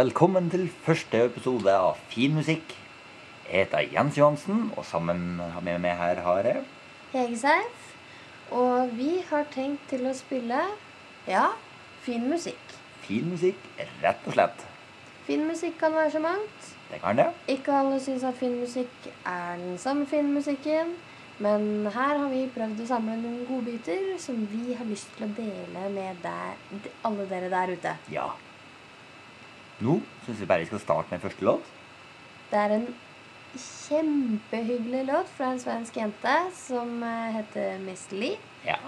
velkommen til første episode av Fin musikk. Jeg heter Jens Johansen, og sammen med meg her har jeg Hegeseif. Og vi har tenkt til å spille ja, fin musikk. fin musikk, rett og slett. Fin musikk kan være så mangt. Det kan det. Ikke alle syns at fin musikk er den samme fin musikken. Men her har vi prøvd å samle noen godbiter som vi har lyst til å dele med der, alle dere der ute. Ja. Nå syns vi bare vi skal starte med første låt. Det er en kjempehyggelig låt fra en svensk jente som eh, heter Miss Lee. Ja.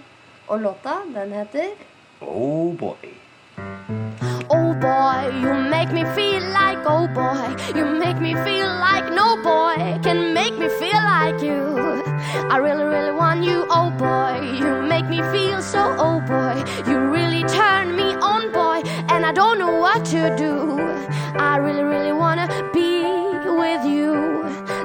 Og låta, den heter Oh boy. Oh boy, you make me feel like oh boy, you make me feel like no boy can make me feel like you. I really, really want you, oh boy. You make me feel so oh boy. You really turn me on, boy, and I don't know what to do. I really, really wanna be with you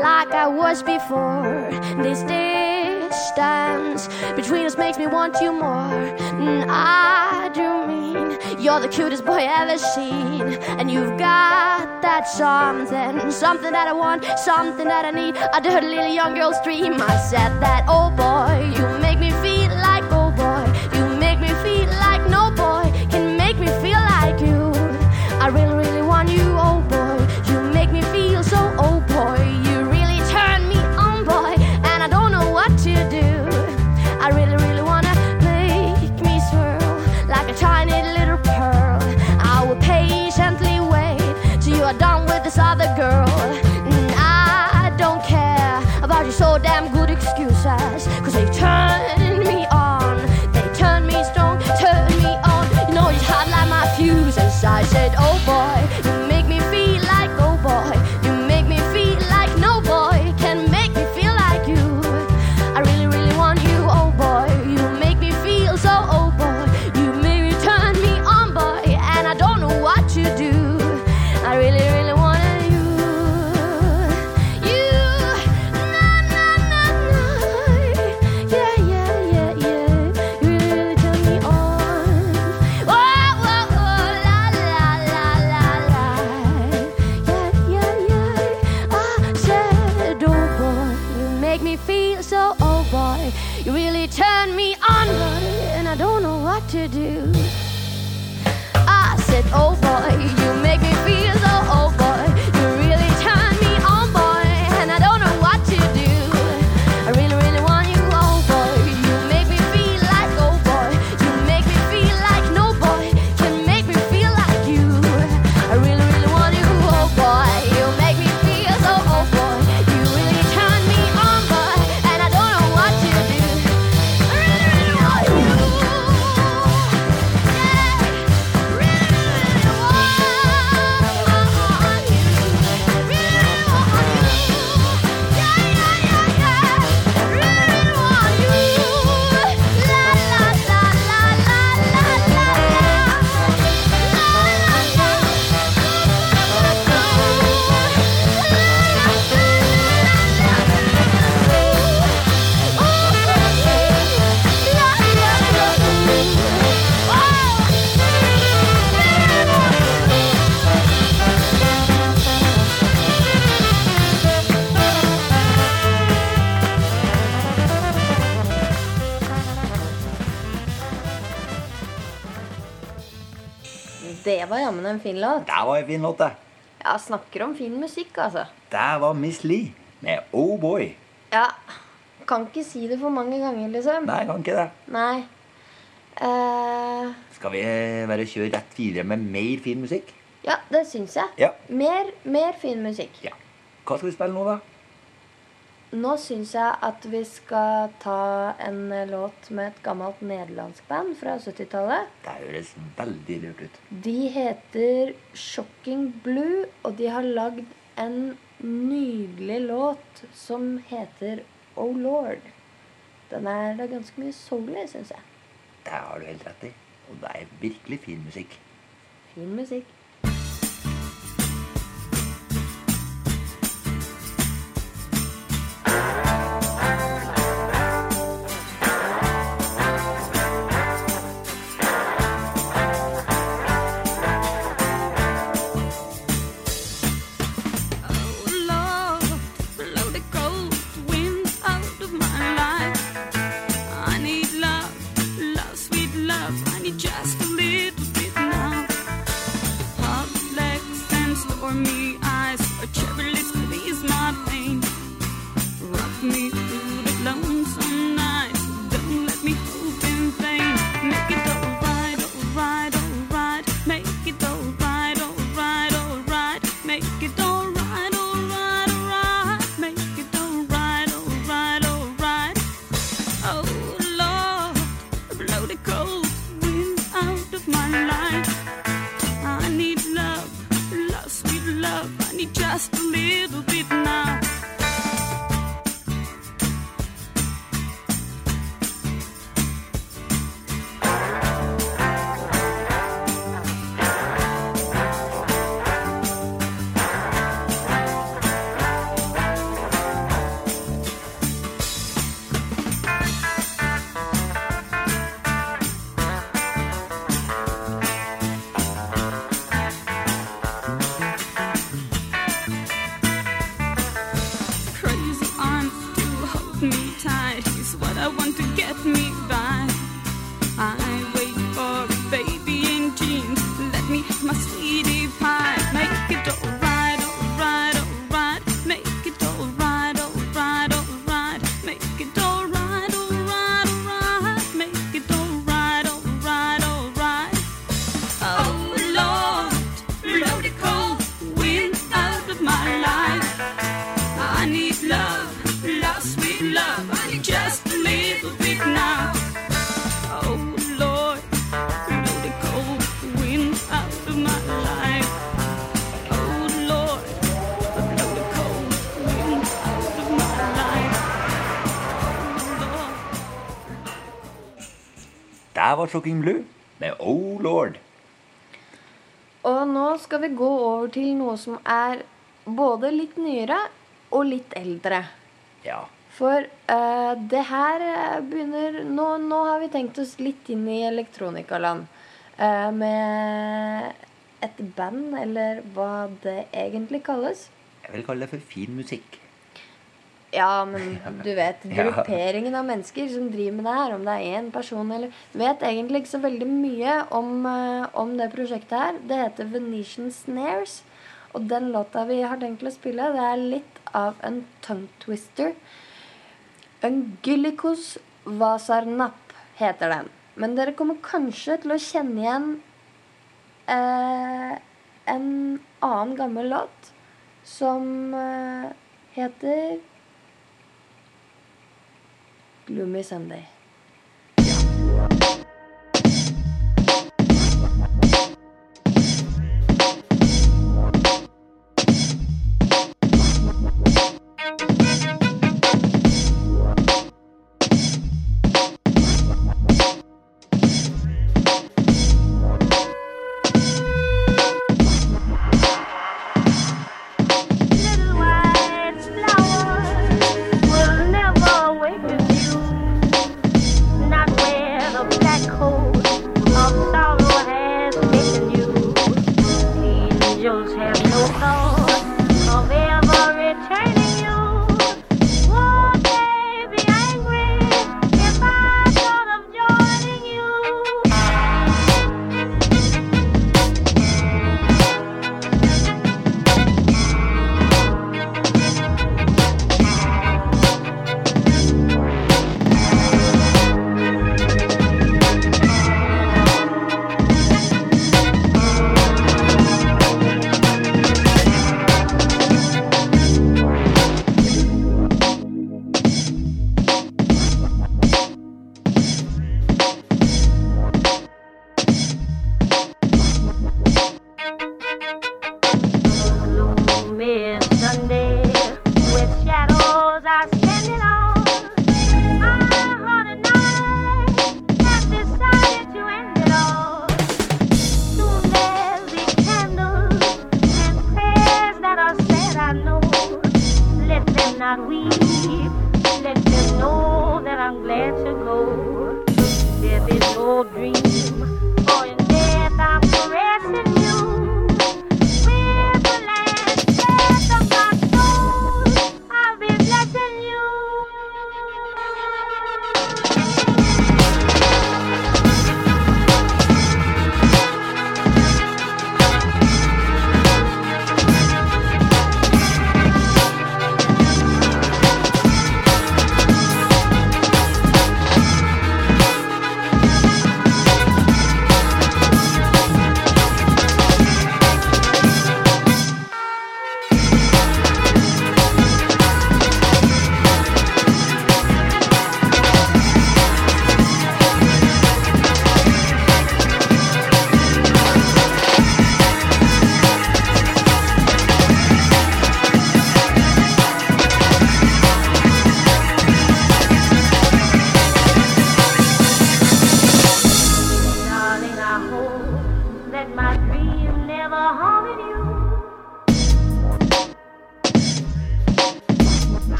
like I was before. This distance between us makes me want you more. And I do mean you're the cutest boy I've ever seen, and you've got that something, something that I want, something that I need. A dirty little young girl's dream. I said that, oh boy, you make en fin låt. Det var en fin låt, det. Ja, snakker om fin musikk, altså. Det var Miss Lee med Oh boy. Ja, kan ikke si det for mange ganger, liksom. Nei, kan ikke det. Nei. Uh... Skal vi bare kjøre rett videre med mer fin musikk? ja, det syns jeg. Ja. Mer, mer fin musikk. Ja. Hva skal vi spille nå, da? Nå syns jeg at vi skal ta en eh, låt med et gammelt nederlandsk band fra 70-tallet. Det høres veldig lurt ut. De heter Shocking Blue, og de har lagd en nydelig låt som heter Oh Lord. Den er da ganske mye soul i, syns jeg. Det har du helt rett i. Og det er virkelig fin musikk. Fin musikk. Der var Shocking Blue med Oh Lord. Og nå skal vi gå over til noe som er både litt nyere og litt eldre. Ja. For uh, det her eh, begynner nå, nå har vi tenkt oss litt inn i elektronikaland. Uh, med et band, eller hva det egentlig kalles. Jeg vil kalle det for fin musikk. Ja, men du vet, grupperingen av mennesker som driver med det her, om det er én person eller Vet egentlig ikke så veldig mye om, eh, om det prosjektet her. Det heter Venetian Snares. Og den låta vi har tenkt å spille, det er litt av en tongue twister. Ungylikos Vasarnap heter den. Men dere kommer kanskje til å kjenne igjen eh, en annen gammel låt som eh, heter le mai samedi.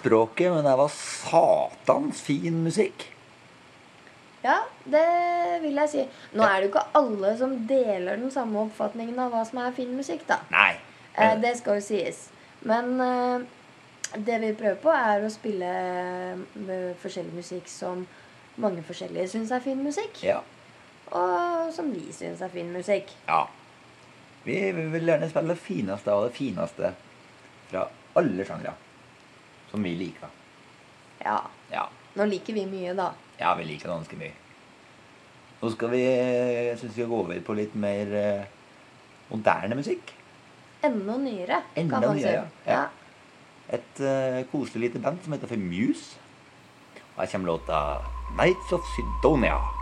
Språket, men det var satans fin musikk. Ja, det vil jeg si. Nå er det jo ikke alle som deler den samme oppfatningen av hva som er fin musikk, da. Nei. Eh, det skal jo sies. Men eh, det vi prøver på, er å spille eh, forskjellig musikk som mange forskjellige syns er fin musikk. Ja. Og som vi syns er fin musikk. ja. Vi vil gjerne spille det fineste av det fineste fra alle sjangre. Som vi liker. Ja. Ja. Nå liker vi mye, da. ja, vi liker ganske mye. Nå skal vi jeg synes vi skal gå over på litt mer eh, moderne musikk. Enda nyere, Enda kan man nyere, si. ja. Et uh, koselig lite band som heter for Muse. Og her kommer låta 'Nights of Sidonia'.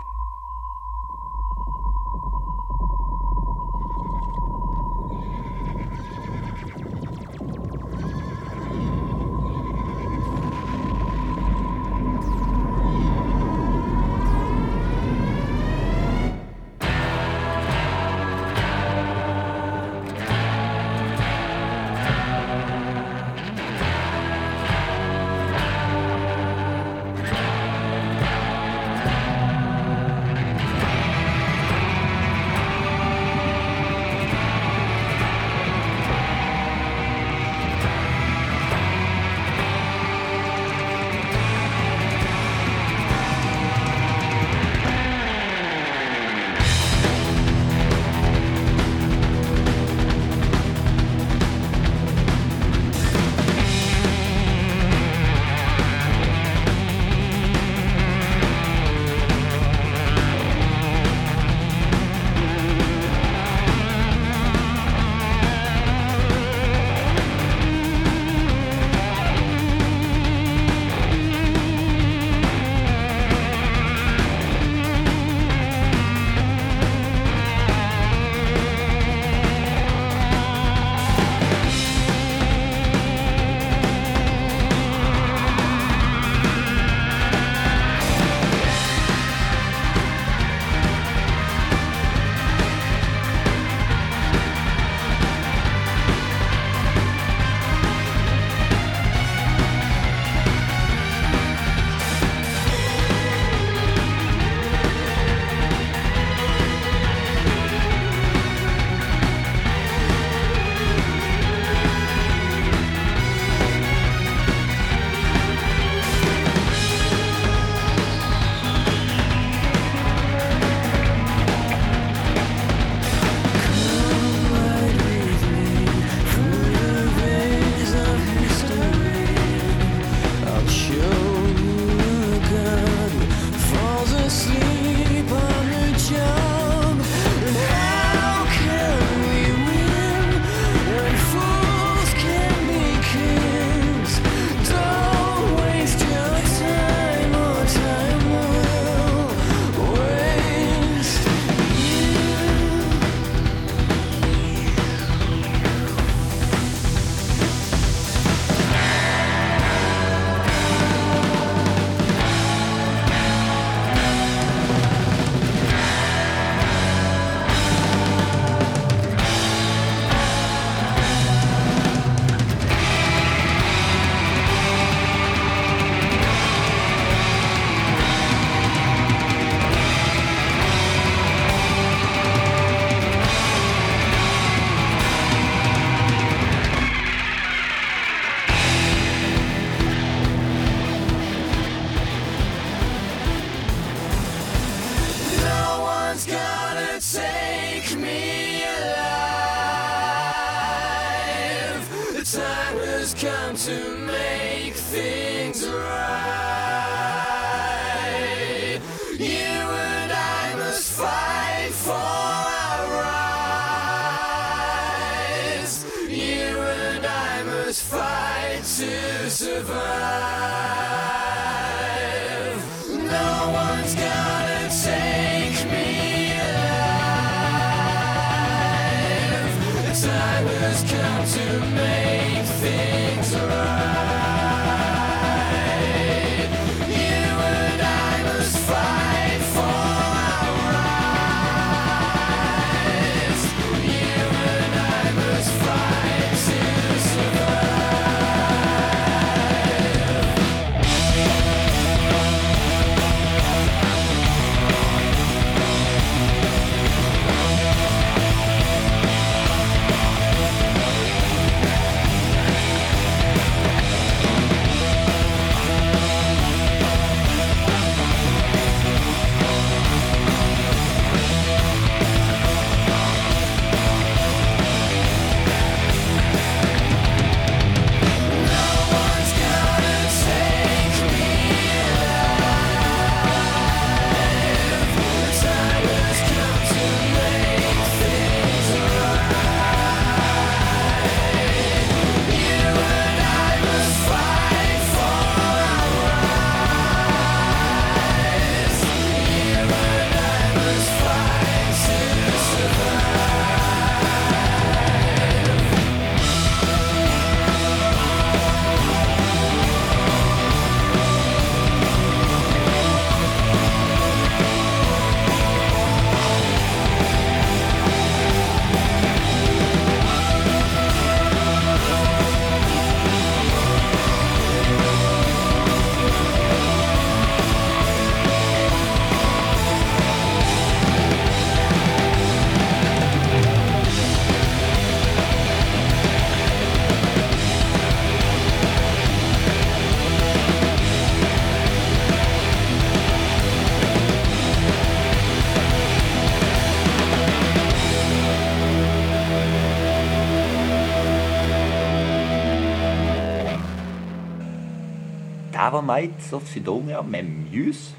Der a Nights of Sidonia med Muse.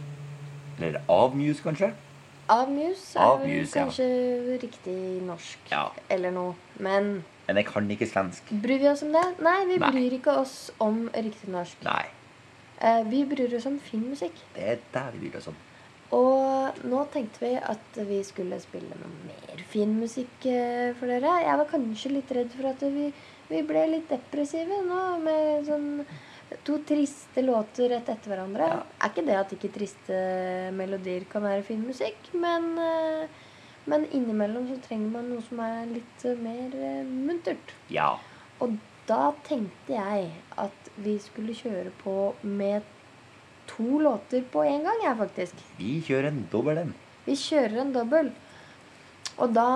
Eller av Muse, kanskje. Av Muse er Av Muse, kanskje ja. riktig norsk. Ja. Eller noe. Men Men jeg kan ikke svensk. bryr vi oss om det? Nei, vi Nei. bryr ikke oss om riktig norsk. Nei. Eh, vi bryr oss om fin musikk. Det er der vi bryr oss om. Og nå tenkte vi at vi skulle spille noe mer fin musikk eh, for dere. Jeg var kanskje litt redd for at vi, vi ble litt depressive nå med sånn to triste låter rett etter hverandre. Ja. Er ikke det at ikke triste melodier kan være fin musikk, men, eh, men innimellom så trenger man noe som er litt mer eh, muntert. Ja. Og da tenkte jeg at vi skulle kjøre på med to låter på en gang, jeg, faktisk. Vi kjører en dobbel en. Vi kjører en dobbel. Og da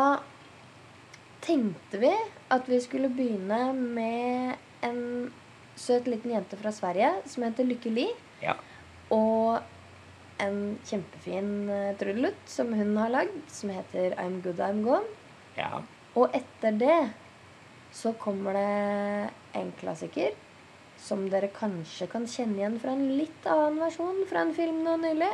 tenkte vi at vi skulle begynne med en søt liten jente fra Sverige som heter Lykke Li. Ja. Og en kjempefin eh, trudelutt som hun har lagd, som heter I'm Good I'm Gone. Ja. Og etter det så kommer det en klassiker som dere kanskje kan kjenne igjen fra en litt annen versjon fra en film nå nylig.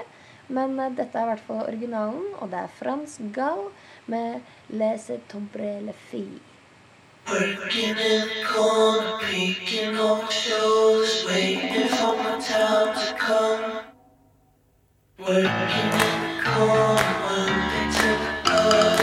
Men eh, dette er i hvert fall originalen, og det er Frans Gall med 'Lese tombre le. Working in the corner, peeking over shoulders, waiting for my time to come. Working in the corner, one day to the other,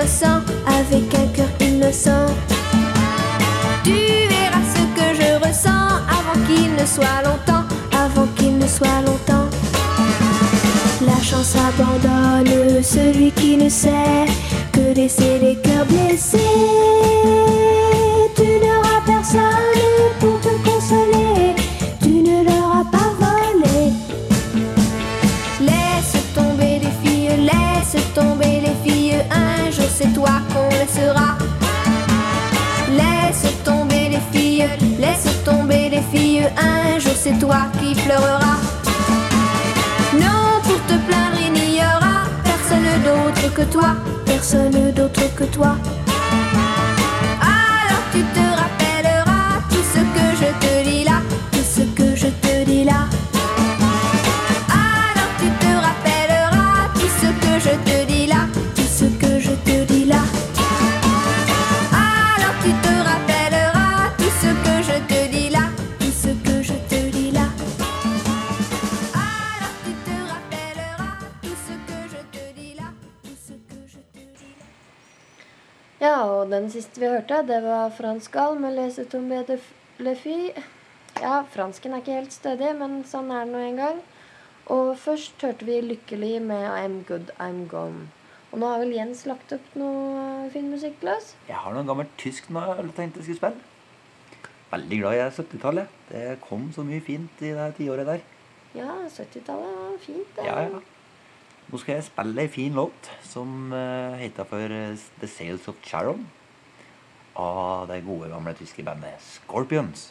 avec un cœur innocent. Tu verras ce que je ressens avant qu'il ne soit longtemps, avant qu'il ne soit longtemps. La chance abandonne celui qui ne sait que laisser les cœurs blessés. Tu n'auras personne. Laisse tomber les filles, laisse tomber les filles, un jour c'est toi qui pleureras. Non, pour te plaindre, il n'y aura personne d'autre que toi, personne d'autre que toi. Alors tu te hørte, det var 'Fransk Alm' med Lese Tombé de Lefy. Ja, fransken er ikke helt stødig, men sånn er det nå en gang. Og først hørte vi 'Lykkelig' med 'I'm Good I'm Gone'. Og nå har vel Jens lagt opp noe eh, fin musikk til oss? Jeg har noe gammelt tysk nå jeg tenkte jeg skulle spille. Veldig glad i 70-tallet. Det kom så mye fint i det tiåret der. Ja, 70-tallet var fint. Det. Ja, ja. Nå skal jeg spille ei en fin låt som eh, heter for eh, 'The Sales of Charon' av det gode, gamle tyske bandet Scorpions.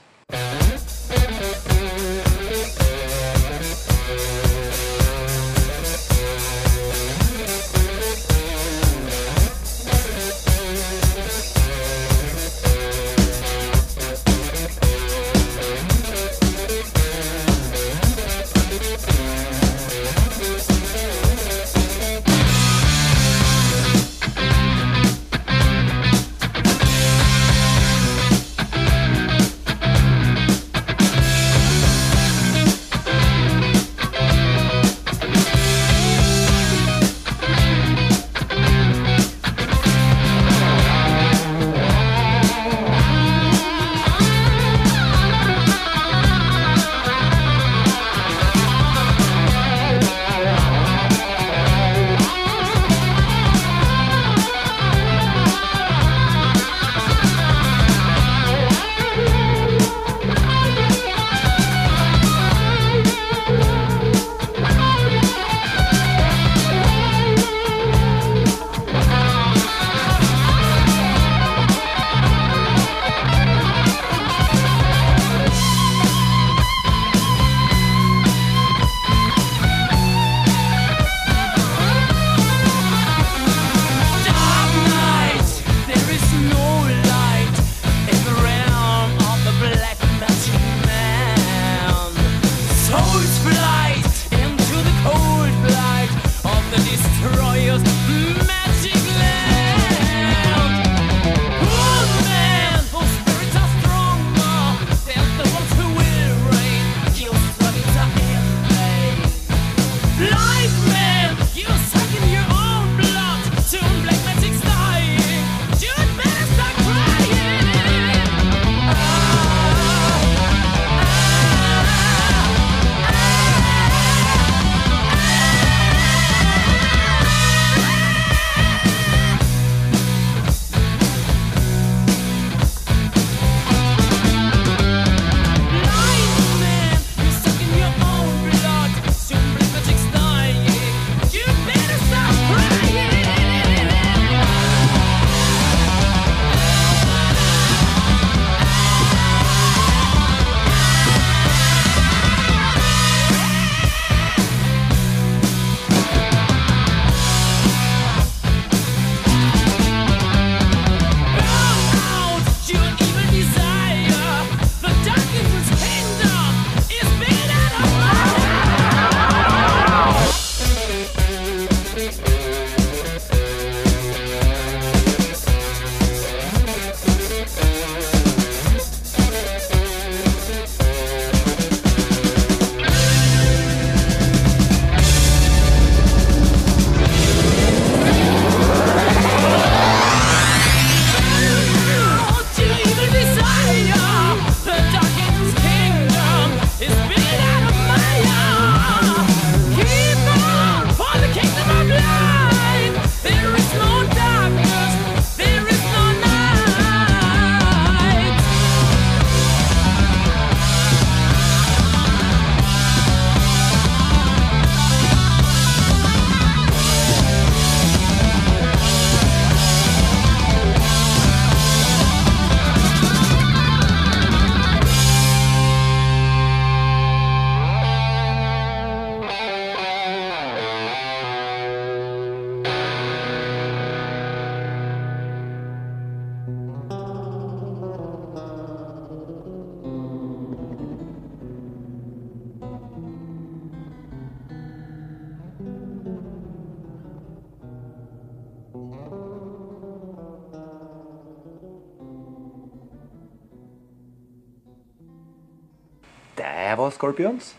Scorpions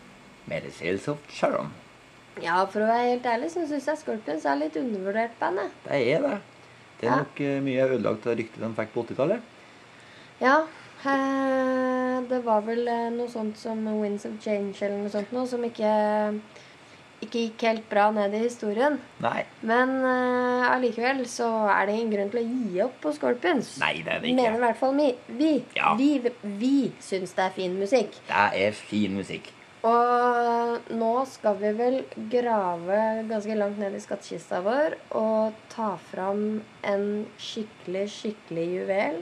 med The Sales of Charon. Ja, for å være helt ærlig så syns jeg Scorpions er litt undervurdert band. Det er det. Det er Ja. nok eh, mye ødelagt av ryktet de fikk på 80-tallet. Ja, eh, det var vel eh, noe sånt som Winds of Change eller noe sånt noe, som ikke, ikke gikk helt bra ned i historien. Nei. Men eh, allikevel så er det ingen grunn til å gi opp på Scorpions. Nei, det er det Mener i ikke. hvert fall vi. Vi, Ja. vi, vi syns det er fin musikk. Det er fin musikk. Og nå skal vi vel grave ganske langt ned i skattkista vår og ta fram en skikkelig, skikkelig juvel.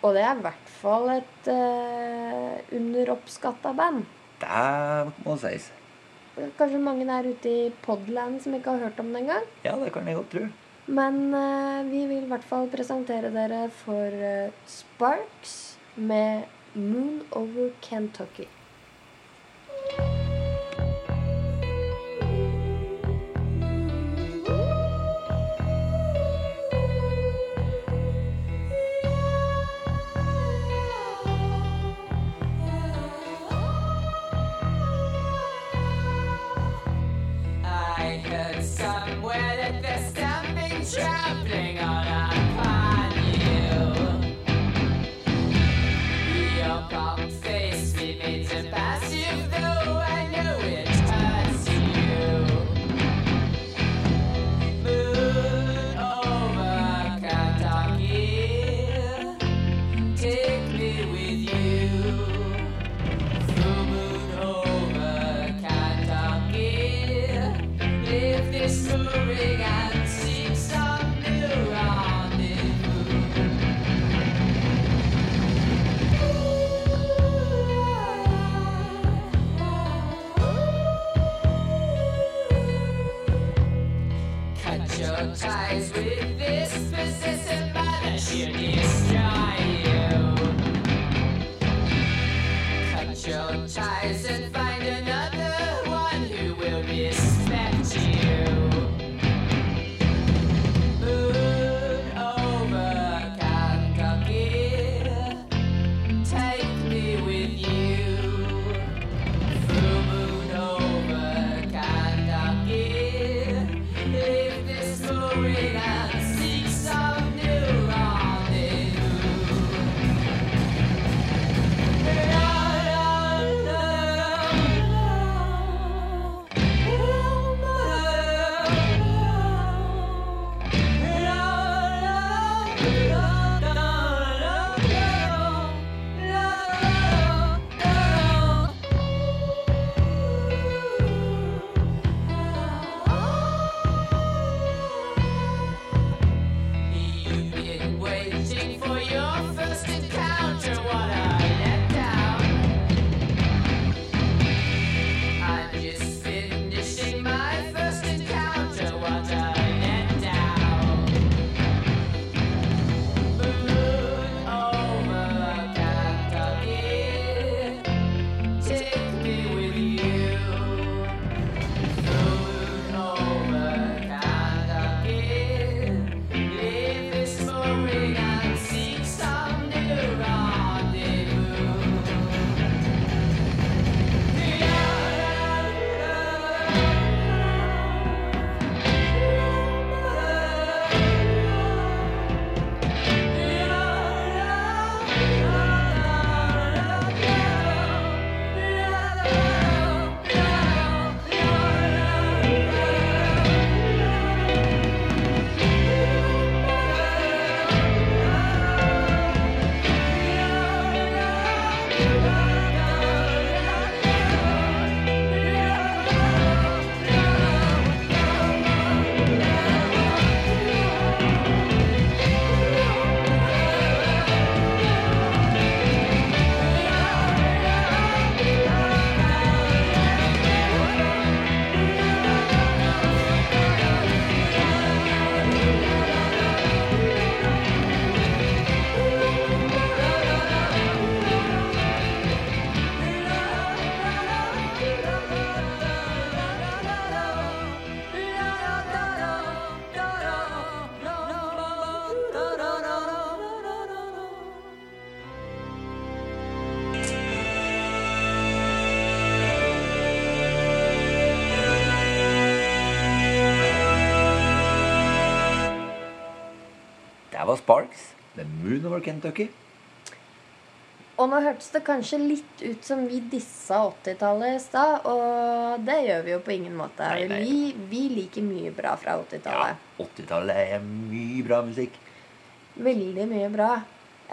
Og det er i hvert fall et uh, underoppskatta band. Det må sies. Kanskje mange der ute i Podland som ikke har hørt om det engang. Ja, det kan jeg godt tro. Men uh, vi vil i hvert fall presentere dere for uh, Sparks med 'Moon Over Kentucky'. trap. Var Sparks med Moon Over Kentucky. Og nå hørtes det kanskje litt ut som vi dissa 80-tallet i stad, og det gjør vi jo på ingen måte. Nei, nei. Vi, vi liker mye bra fra 80-tallet. Ja, 80-tallet er mye bra musikk. Veldig mye bra.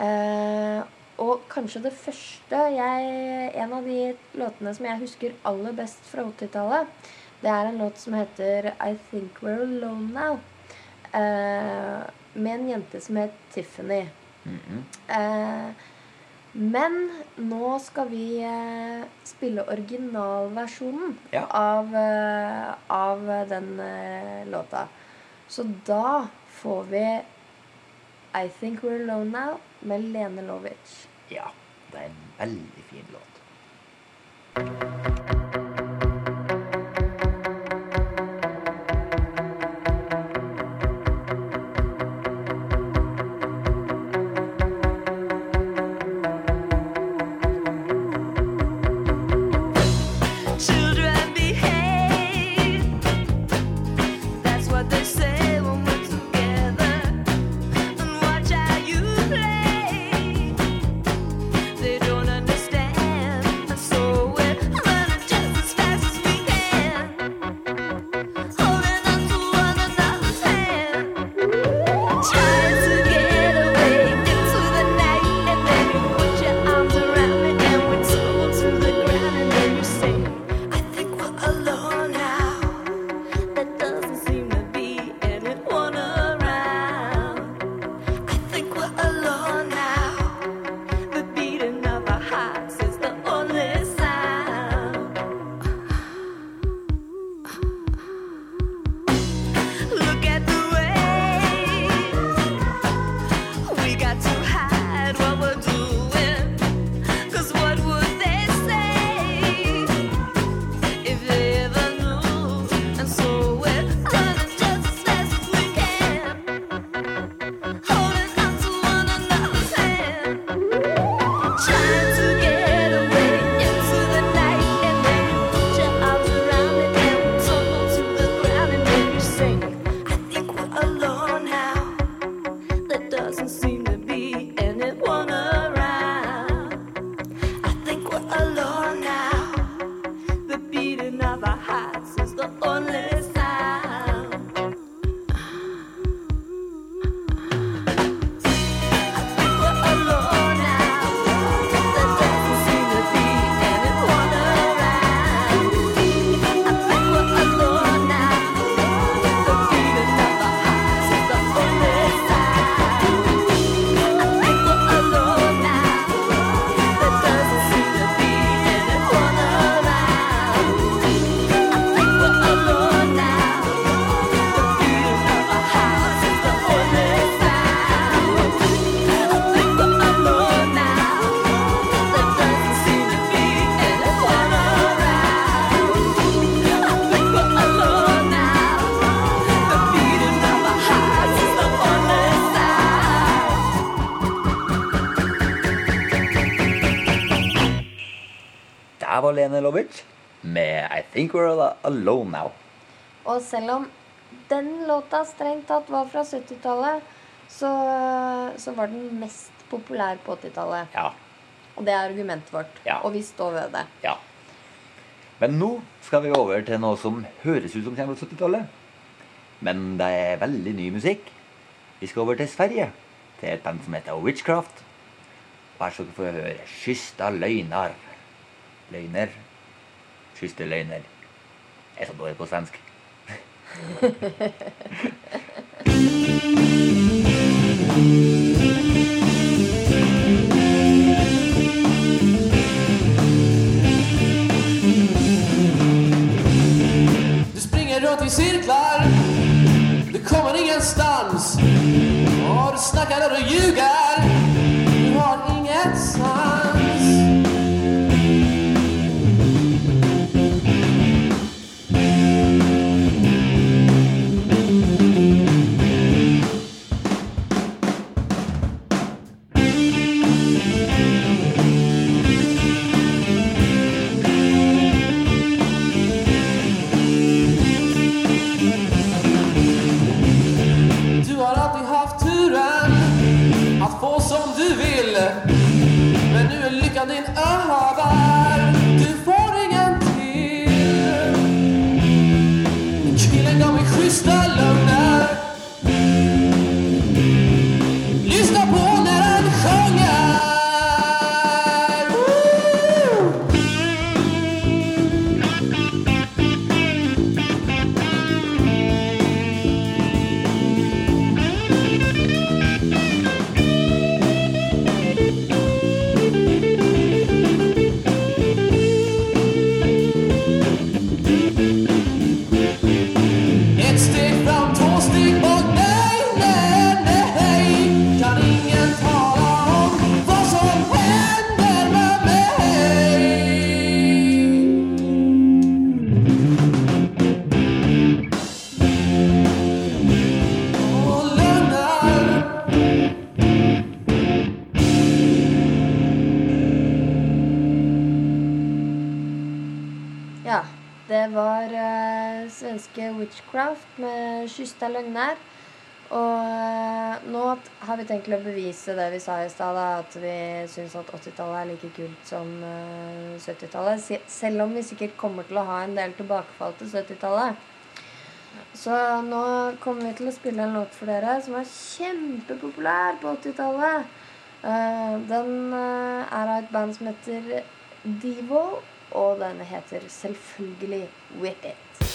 Eh, og kanskje det første jeg, En av de låtene som jeg husker aller best fra 80-tallet, det er en låt som heter I Think We're Alone Now. Eh, med en jente som het Tiffany. Mhm. Eh, men nå skal vi eh, spille originalversjonen Ja. av, eh, av den låta. Så da får vi I Think We're Alone Now med Lene Lovic. Ja, det er en veldig fin låt. Der var Lovic med I Think We're Al- Alone Now. Og selv om den låta strengt tatt var fra 70-tallet, så, så var den mest populær på 80-tallet. Ja, Og det er argumentet vårt. Ja. Og vi står ved det. ja. Men nå skal vi over til noe som høres ut som kommer fra 70-tallet. Men det er veldig ny musikk. Vi skal over til Sverige, til et band som heter Witchcraft. Vær så for få høre Skysta løgnar. Løgner. Skyste løgner. Jeg er så dårlig på svensk. Du springer rundt i sirkler, Du kommer ingenstans Og du snakker og du ljuger Du har ingen sans Witchcraft med Kysta løgner. Og eh, nå har vi tenkt å bevise det vi sa i stad, at vi syns at 80-tallet er like kult som eh, 70-tallet. Selv om vi sikkert kommer til å ha en del tilbakefall til 70-tallet. Så nå kommer vi til å spille en låt for dere som er kjempepopulær på 80-tallet. Eh, den eh, er av et band som heter Devo, og den heter selvfølgelig Whip It.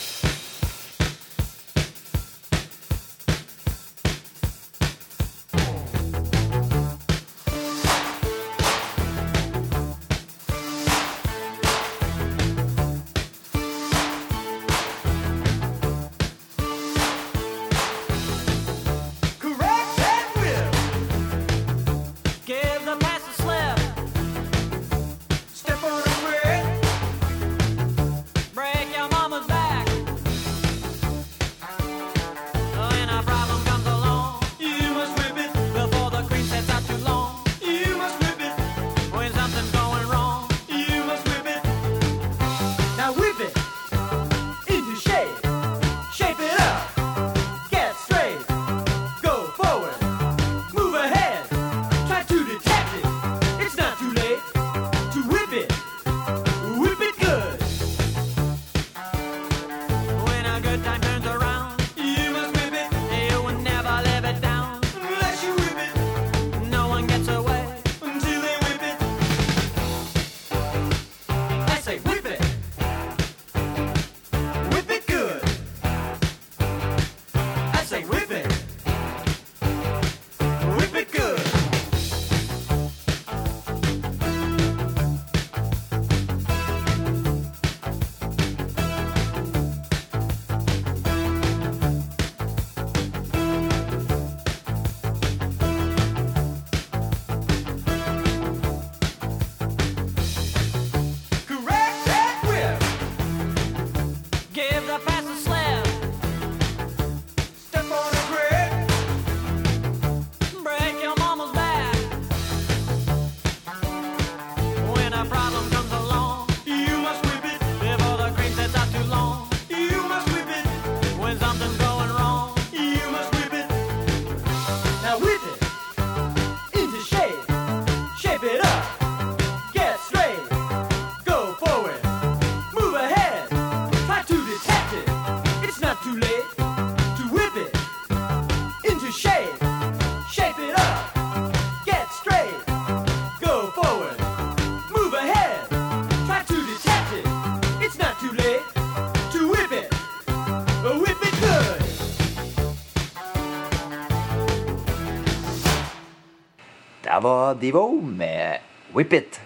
Der var Devo med Whip It.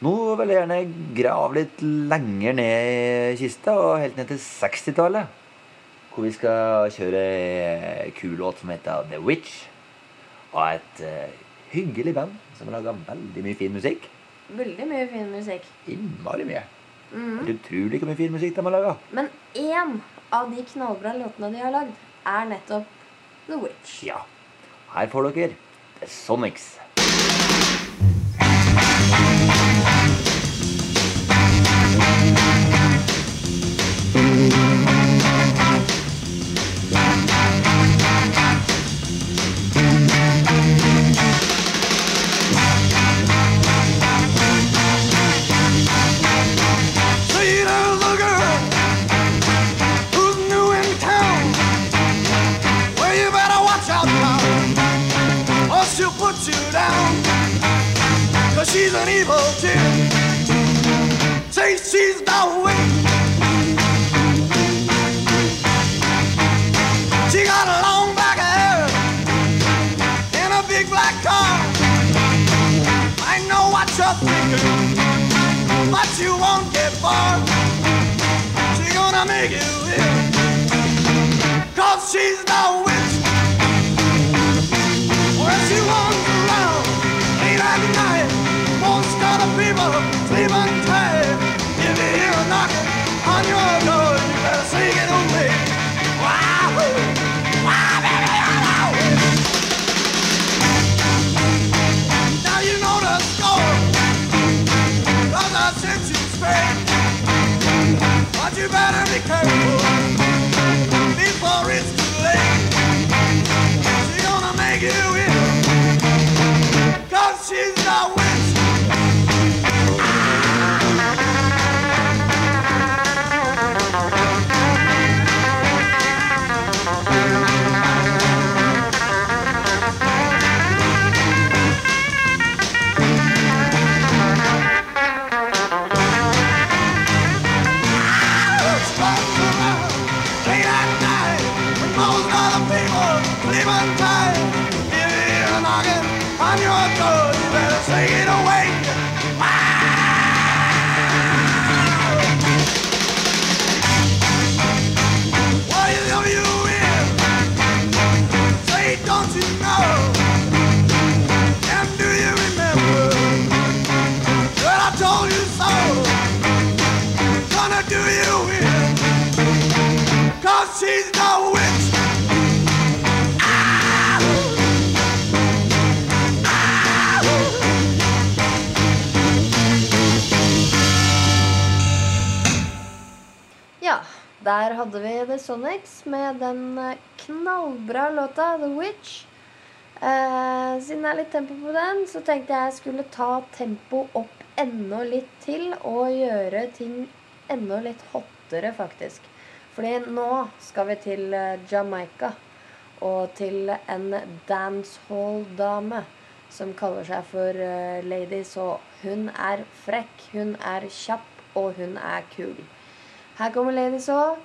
Nå vil jeg gjerne grave litt lenger ned i kista, og helt ned til 60-tallet. Hvor vi skal kjøre en kul låt som heter The Witch. Av et uh, hyggelig band som har laga veldig mye fin musikk. Veldig mye fin musikk. Innmari mye. Helt utrolig hvor mye fin musikk de har laga. Men én av de knallbra låtene de har lagd, er nettopp The Witch. Ja. Her får dere Sonics. She's an evil chick. Say she's the witch. She got a long black hair and a big black car. I know what you're thinking, but you won't get far. She gonna make you ill, cause she's the witch. People The Sonics med den eh, knallbra låta The Witch. Eh, siden det er litt tempo på den, så tenkte jeg jeg skulle ta tempo opp enda litt til og gjøre ting enda litt hottere, faktisk. Fordi nå skal vi til eh, Jamaica og til en dancehall-dame som kaller seg for eh, Lady Så. Hun er frekk, hun er kjapp, og hun er kul. Her kommer Lady Så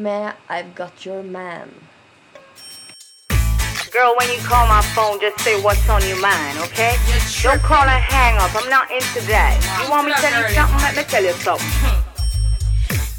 med I've Got Your Man. Girl, when you call my phone, just say what's on your mind, okay? Don't call and hang up. I'm not into that. You want me to tell you something? Let me tell you something.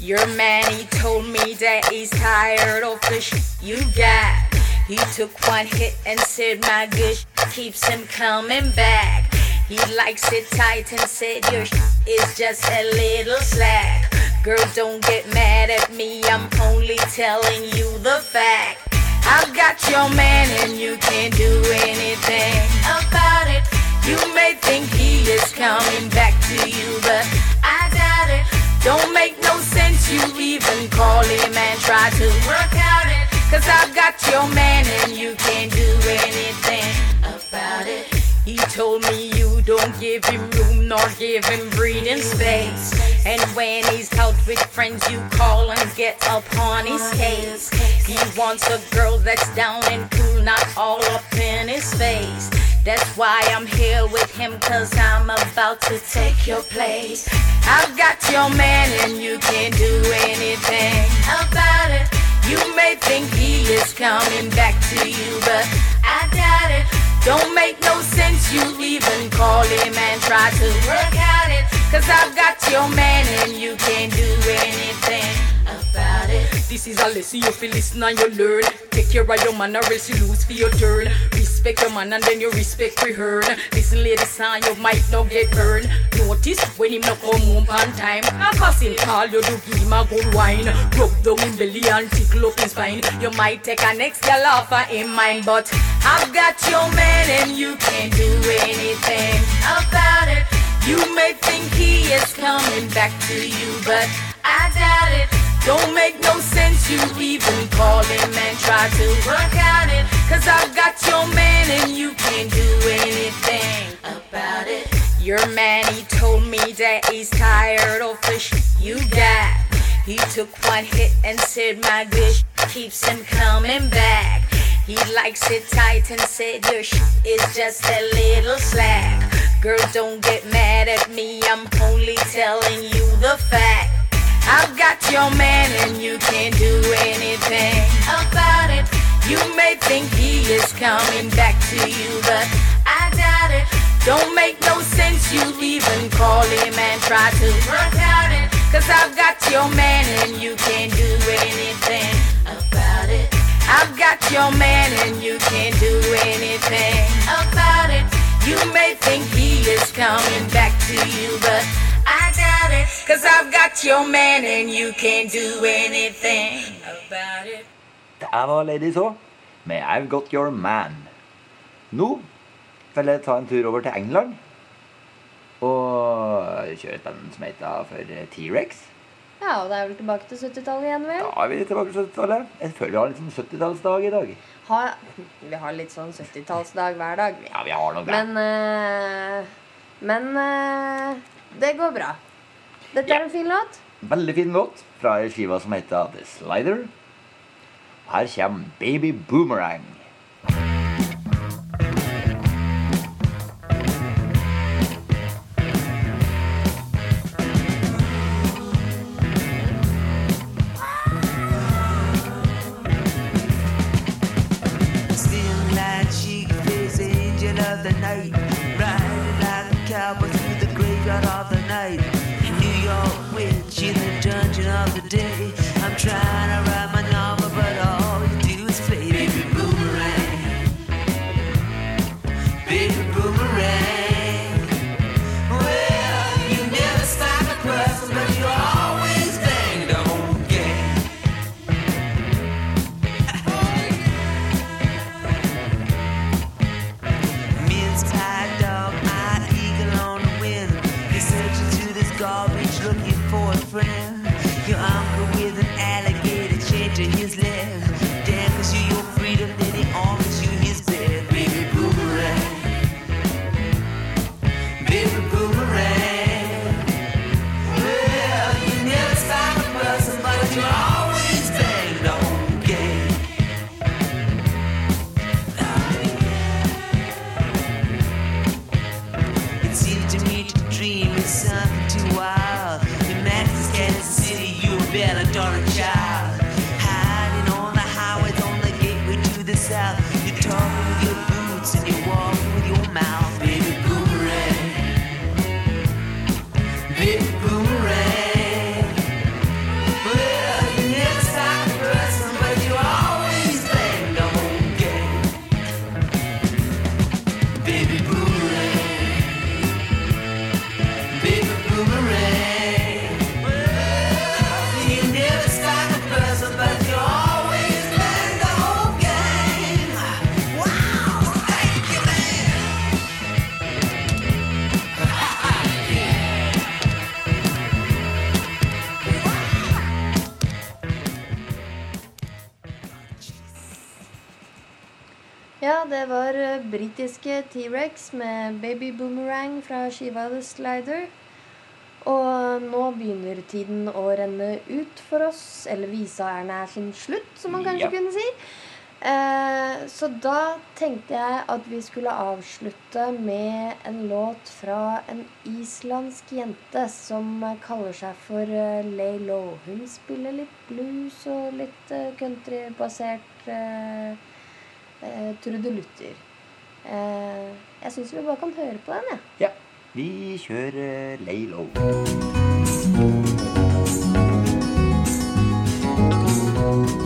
Your man, he told me that he's tired of the shit you got. He took one hit and said my good sh- keeps him coming back. He likes it tight and said your sh- is just a little slack. Girl, don't get mad at me, I'm only telling you the fact. I've got your man and you can't do anything about it. You may think he is coming back to you, but I doubt it. Don't make no sense you even call him and try to work out it. Cause I've got your man and you can't do anything about it. He told me you don't give him room nor give him breathing space. And when he's out with friends, you call and get up on his case. He wants a girl that's down and cool, not all up in his face. That's why I'm here with him, cause I'm about to take your place. I've got your man and you can't do anything about it. You may think he is coming back to you, but I doubt it. Don't make no sense you even call him and try to work out it. Cause I've got your man and you can't do anything about it. This is a lesson you feel listen and you learn. Take care of your man or else you lose for your turn. Respect your man and then you respect her. Listen, lady, son, you might not get burned. Notice when him not come home on time. A him call you to give him a good wine. Rub down him belly and tickle up his spine. You might take an next girl him mind, but I've got your man and you can't do anything about it. You may think he is coming back to you, but I doubt it. Don't make no sense you even call him and try to work out it. Cause I've got your man and you can't do anything about it. Your man, he told me that he's tired of shit you got. He took one hit and said my good keeps him coming back. He likes it tight and said your sh- is just a little slack. Girl, don't get mad at me, I'm only telling you the fact. I've got your man and you can't do anything about it. You may think he is coming back to you, but I doubt it. Don't make no sense you even call him and try to work out it. Cause I've got your man and you can't do anything about it. I've got your man and you can't do anything about it. You may think he is coming back to you, but it. Cause I've got your man and you can't do anything about it. Det var Lady Så med I've Got Your Man. Nå vil jeg ta en tur over til England og kjøre et band som heter for T-Rex. Ja, og det er vel tilbake til 70-tallet igjen, vel? Er vi tilbake til 70-tallet. Jeg føler vi har litt sånn 70-tallsdag i dag. Ha, vi har litt sånn 70-tallsdag hver dag, vi. Ja, vi har nok det. Men eh, Men eh, det går bra. Dette er en fin låt. Veldig fin låt fra ei skiva som heter The Slider. Her kommer Baby Boomerang. Slim like chic face, angel of the night. Day. Britiske T-rex med Baby Boomerang fra skiva The Slider. Og nå begynner tiden å renne ut for oss. Eller visa er nær sin slutt, som man kanskje Ja. kunne si. Eh, så da tenkte jeg at vi skulle avslutte med en låt fra en islandsk jente som eh, kaller seg for Lay Low. Hun spiller litt blues og litt eh, countrybasert uh, trudelutter. Eh, jeg syns vi bare kan høre på den, jeg. Ja, vi kjører Lay Low. I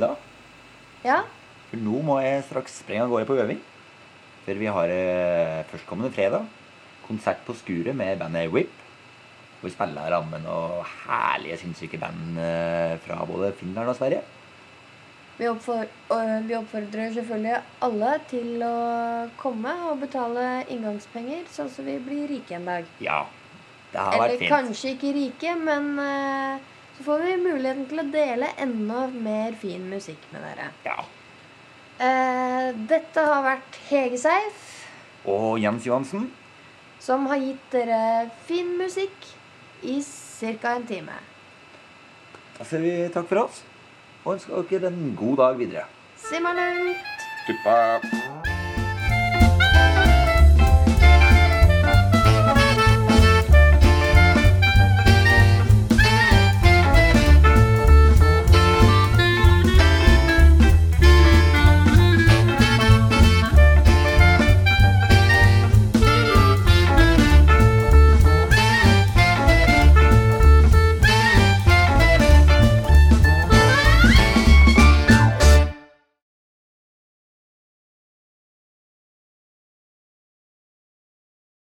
dag. Ja, For nå må jeg straks sprenge av gårde på øving. For vi har eh, førstkommende fredag konsert på Skuret med bandet Whip. Hvor vi spiller rammen og herlige, sinnssyke band eh, fra både Finland og Sverige. vi, oppfor, og vi oppfordrer selvfølgelig alle til å komme og betale inngangspenger, sånn at vi blir rike en dag. Ja, det har vært Eller fint. kanskje ikke rike, men eh, så får vi muligheten til å dele enda mer fin musikk med dere. Ja. Eh, dette har vært Hege Seif, Og Jens Johansen. som har gitt dere fin musikk i ca. en time. Da sier vi takk for oss og ønsker dere en god dag videre. Simmerlungt! Tuppa.